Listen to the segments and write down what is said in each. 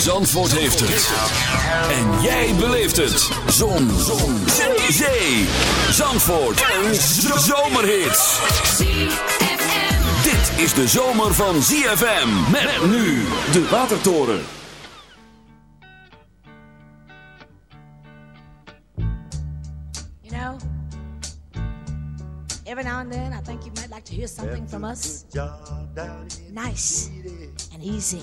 Zandvoort heeft het. En jij beleeft het. Zon. Zon. Zee. Zee. Zandvoort. Een zomerhit. Dit is de zomer van ZFM. Met nu de Watertoren. You know, every now and then I think you might like to hear something from us. Nice and easy.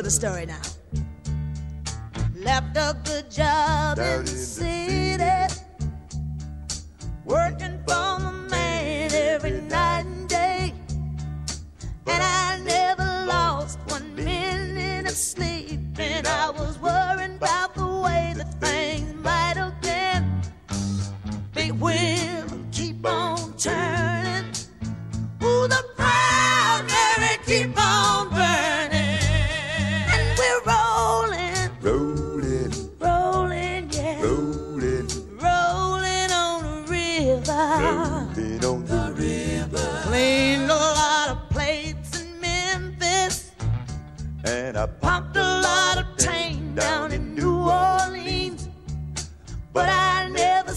to the story now. Left a good job in the city, working for the man every night and day. And I never lost one minute of sleep. And I was worrying about the way that things might have been. Big wheel keep on turning. Ooh, the proud Mary keep on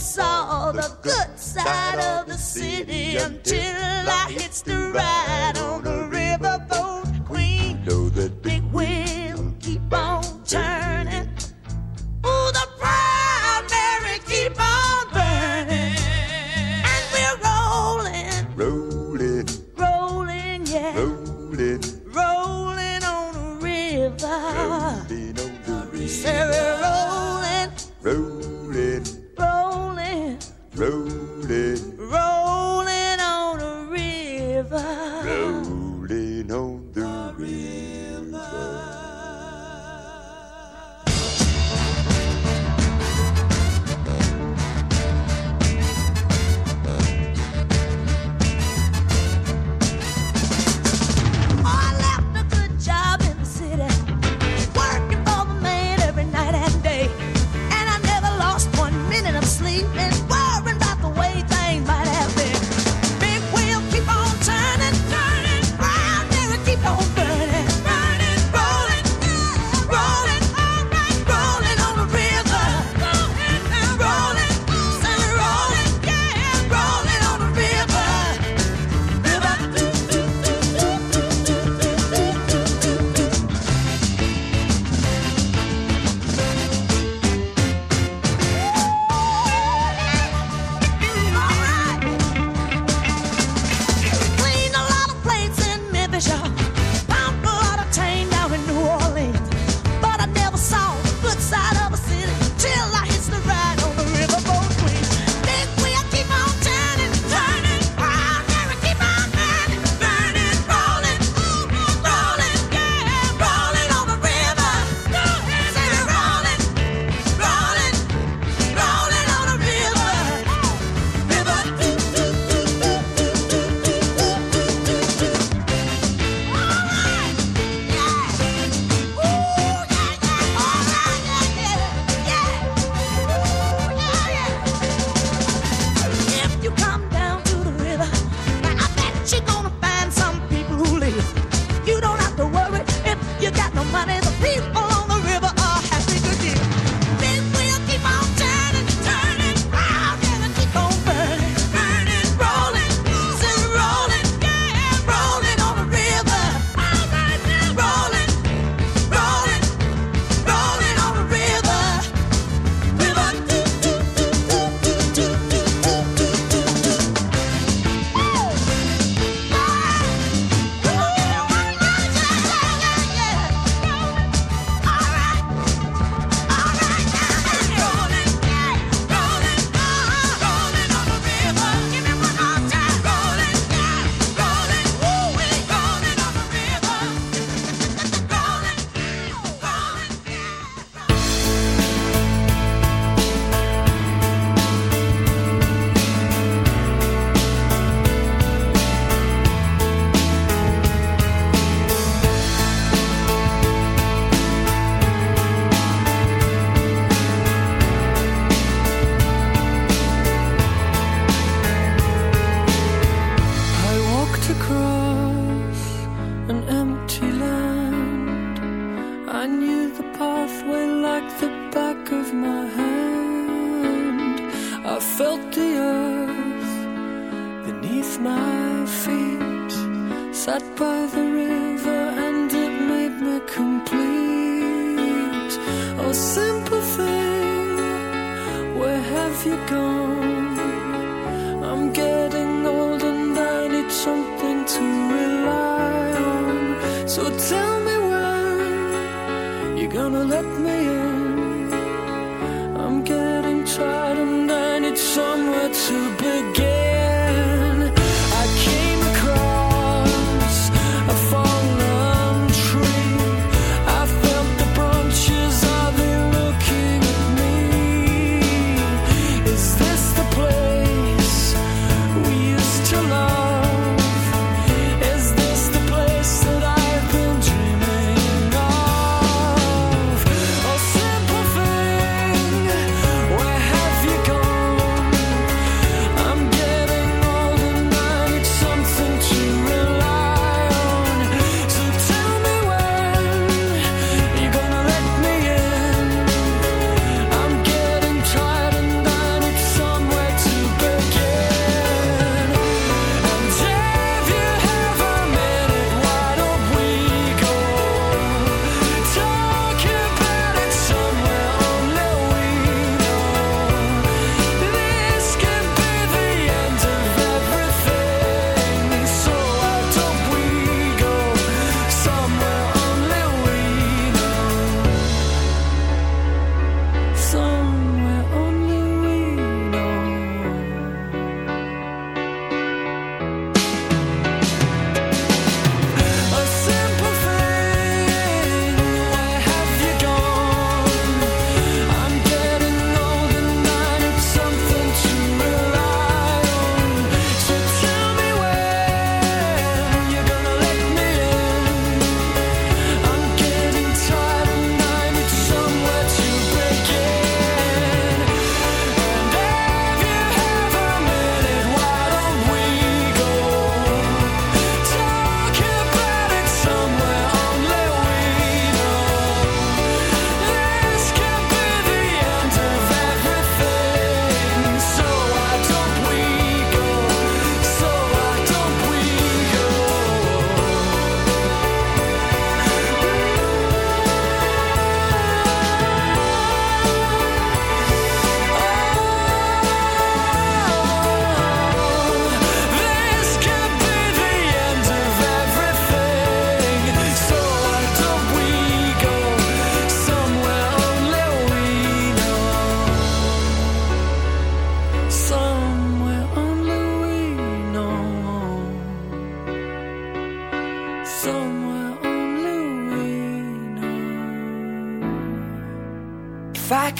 saw the good side of the city until I hits the ride on the I felt the earth beneath my feet, sat by the river, and it made me complete. Oh, simple thing, where have you gone? I'm getting old and I need something to rely on. So tell me when you're gonna let me. to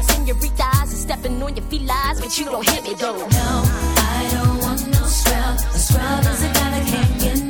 my senoritas and stepping on your felines, but you don't hit me though. No, I don't want no scrub. A scrub is a guy that can't get.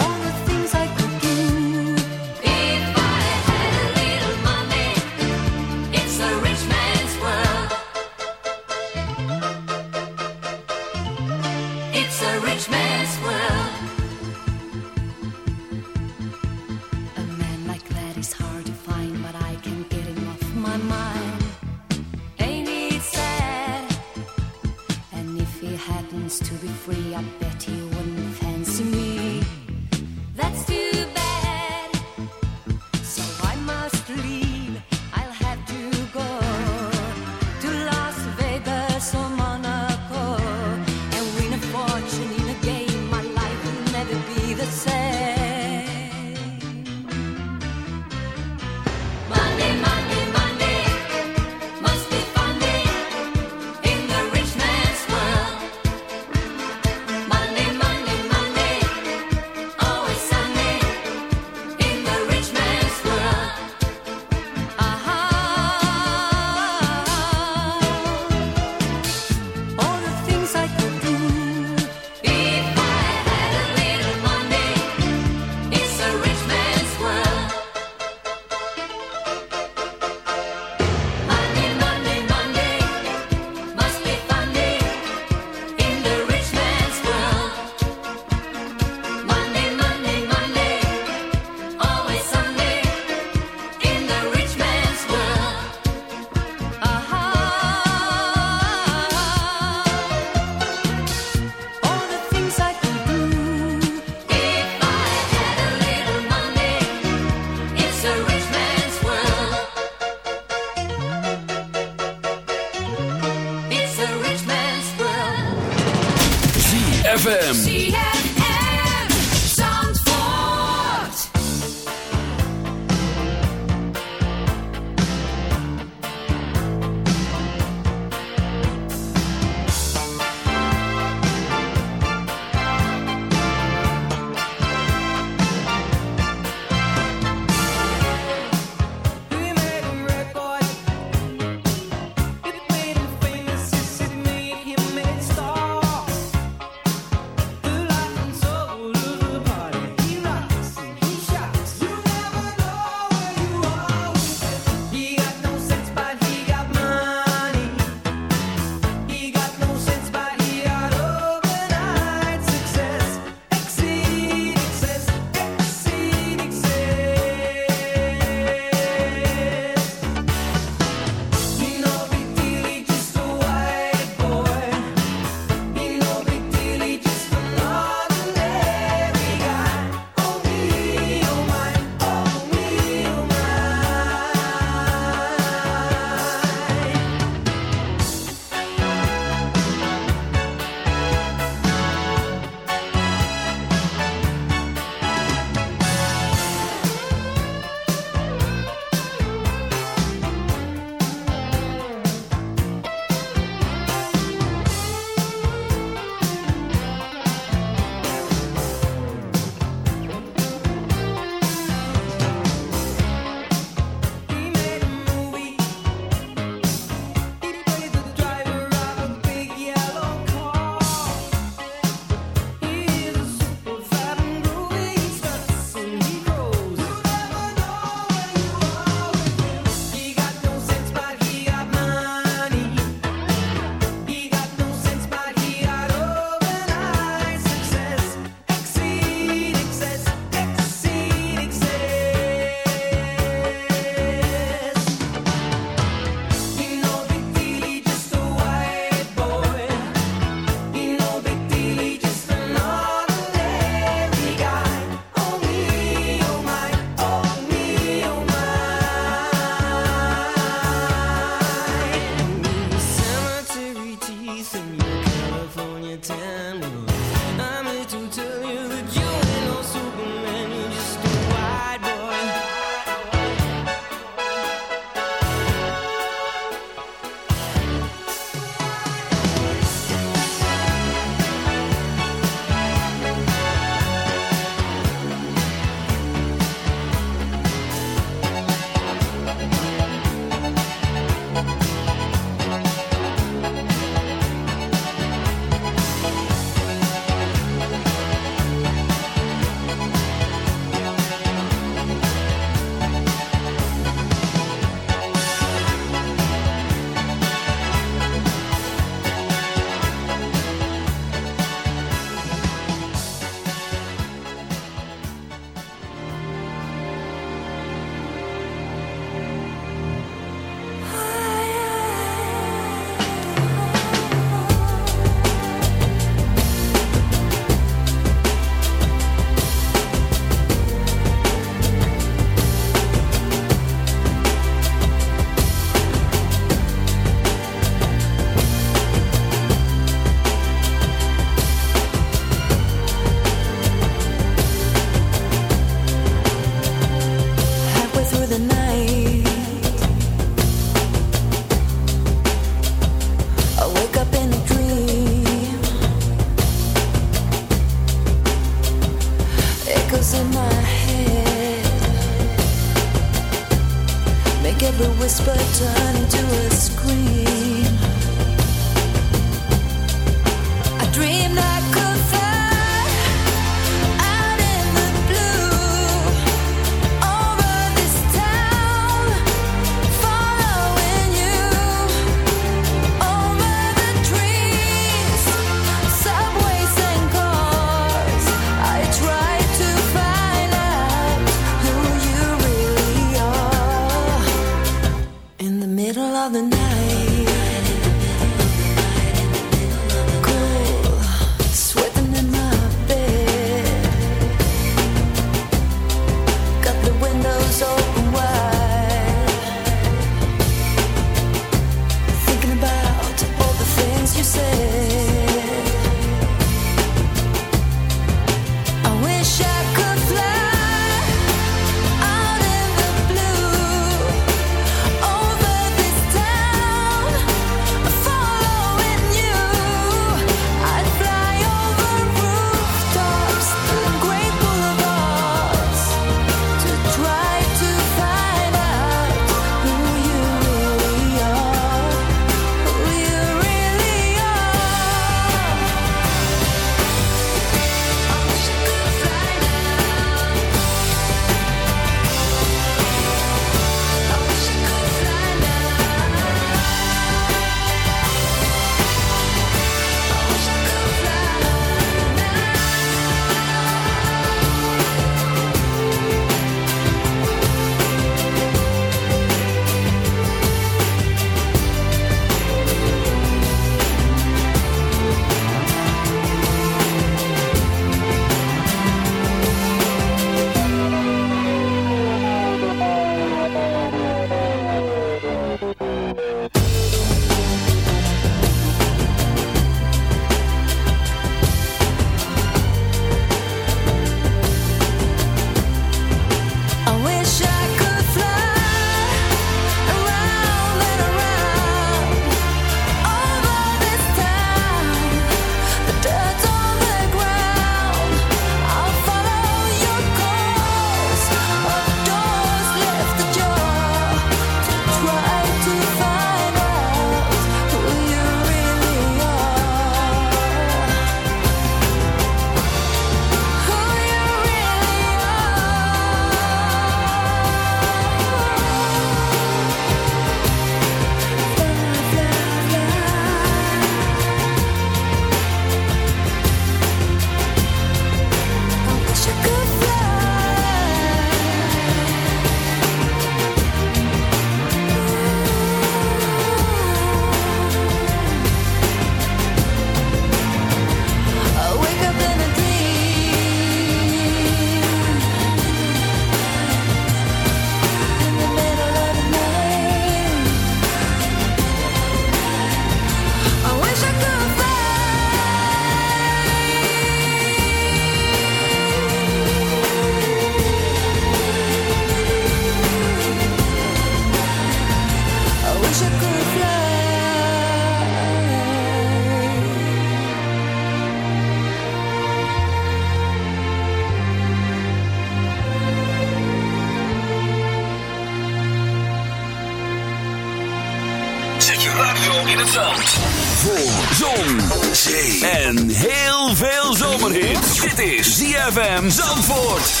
ZFM Zandvoort.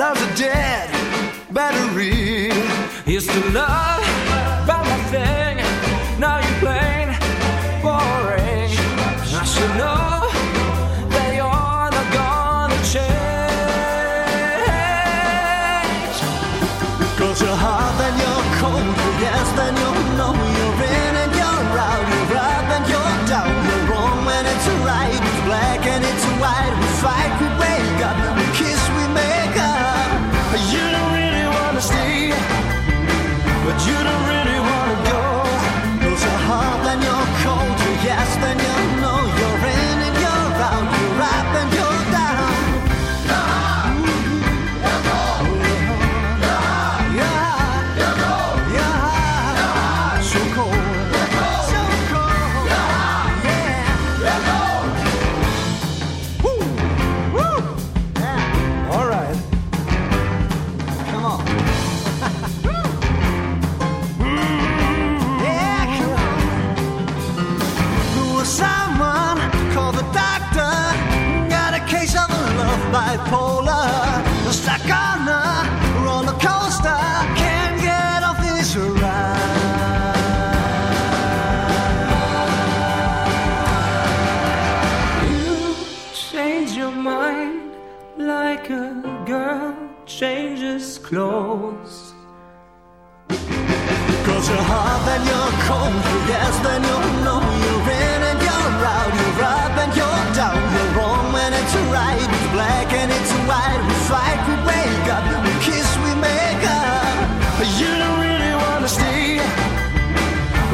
Now's a dead battery. Used to love.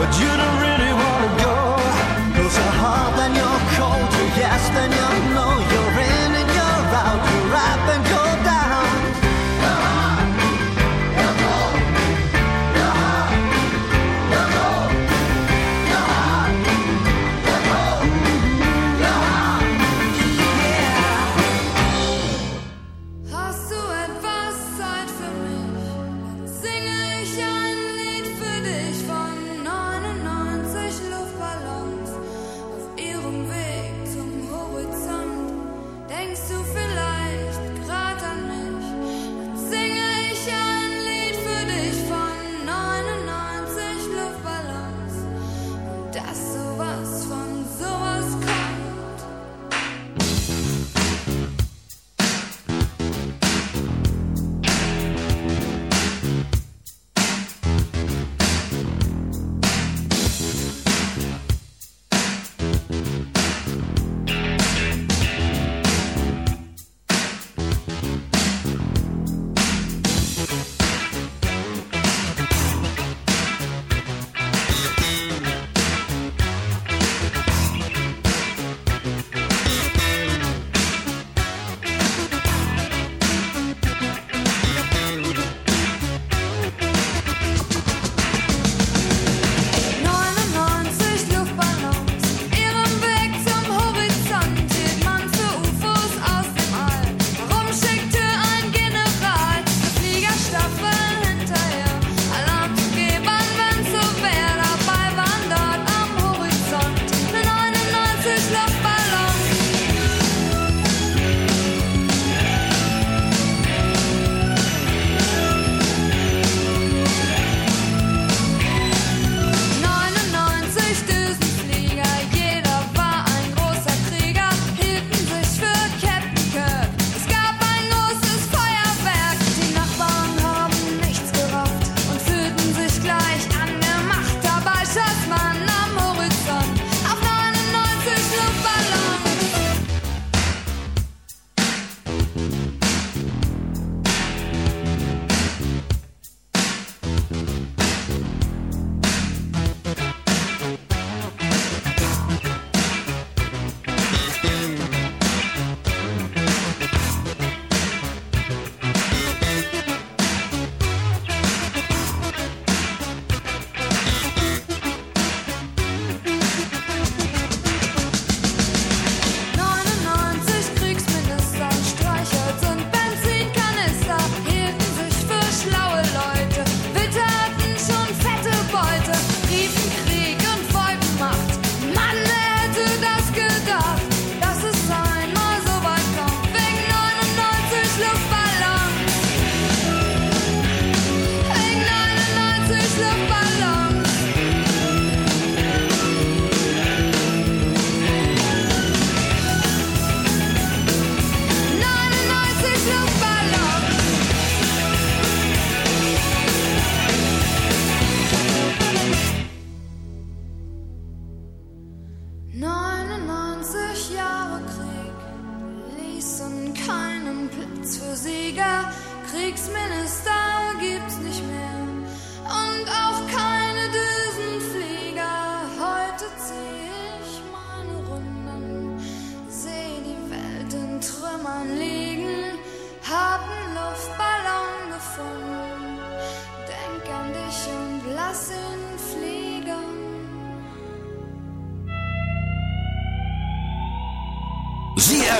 But you don't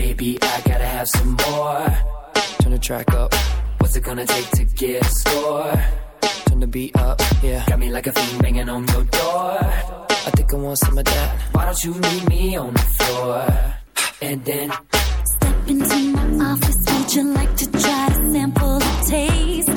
Baby, I gotta have some more. Turn the track up. What's it gonna take to get a score? Turn the beat up, yeah. Got me like a fiend banging on your door. I think I want some of that. Why don't you meet me on the floor? And then step into my office. Would you like to try to sample the taste?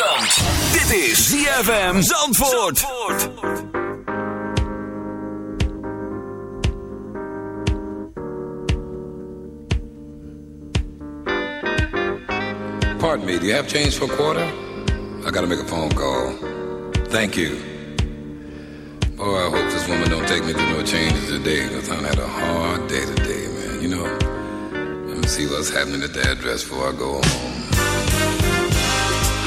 Zandvoort. Dit is ZFM Zandvoort. Zandvoort. Pardon me, do you have change for a quarter? I gotta make a phone call. Thank you. Boy, I hope this woman don't take me to no changes today, because I had a hard day today, man. You know, let me see what's happening at the address before I go home.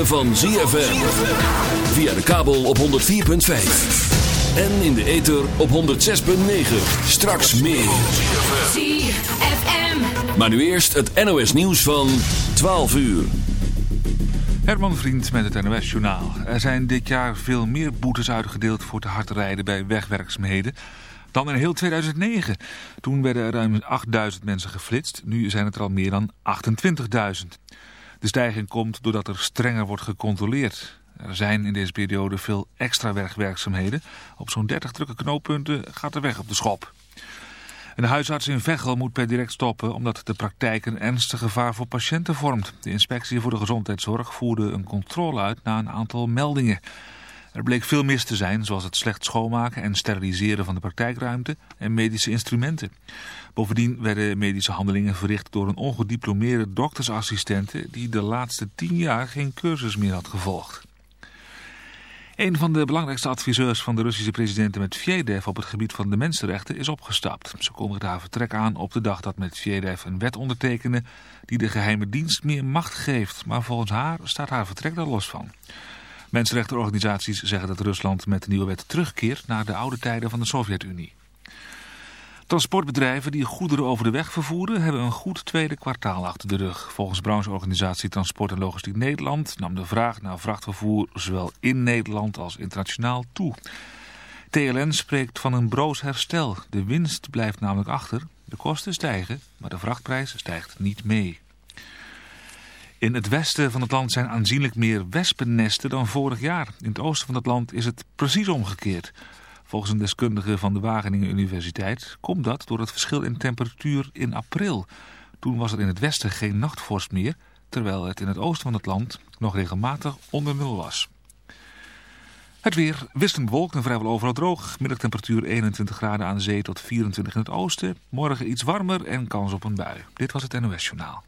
van ZFM. Via de kabel op 104.5. En in de ether op 106.9. Straks meer. ZFM. Maar nu eerst het NOS nieuws van 12 uur. Herman Vriend met het NOS Journaal. Er zijn dit jaar veel meer boetes uitgedeeld voor te hard rijden bij wegwerkzaamheden dan in heel 2009. Toen werden er ruim 8000 mensen geflitst, nu zijn het er al meer dan 28.000. De stijging komt doordat er strenger wordt gecontroleerd. Er zijn in deze periode veel extra wegwerkzaamheden. Op zo'n 30 drukke knooppunten gaat de weg op de schop. Een huisarts in Veghel moet per direct stoppen omdat de praktijk een ernstig gevaar voor patiënten vormt. De inspectie voor de gezondheidszorg voerde een controle uit na een aantal meldingen. Er bleek veel mis te zijn, zoals het slecht schoonmaken en steriliseren van de praktijkruimte en medische instrumenten. Bovendien werden medische handelingen verricht door een ongediplomeerde doktersassistente die de laatste tien jaar geen cursus meer had gevolgd. Een van de belangrijkste adviseurs van de Russische president Medvedev op het gebied van de mensenrechten is opgestapt. Ze kondigde haar vertrek aan op de dag dat Medvedev een wet ondertekende die de geheime dienst meer macht geeft. Maar volgens haar staat haar vertrek daar los van. Mensenrechtenorganisaties zeggen dat Rusland met de nieuwe wet terugkeert naar de oude tijden van de Sovjet-Unie. Transportbedrijven die goederen over de weg vervoeren hebben een goed tweede kwartaal achter de rug. Volgens brancheorganisatie Transport en Logistiek Nederland nam de vraag naar vrachtvervoer zowel in Nederland als internationaal toe. TLN spreekt van een broos herstel. De winst blijft namelijk achter, de kosten stijgen, maar de vrachtprijs stijgt niet mee. In het westen van het land zijn aanzienlijk meer wespennesten dan vorig jaar. In het oosten van het land is het precies omgekeerd. Volgens een deskundige van de Wageningen Universiteit komt dat door het verschil in temperatuur in april. Toen was er in het westen geen nachtvorst meer, terwijl het in het oosten van het land nog regelmatig onder nul was. Het weer wisselend bewolkt en vrijwel overal droog. Middagtemperatuur 21 graden aan zee tot 24 in het oosten. Morgen iets warmer en kans op een bui. Dit was het NOS Journaal.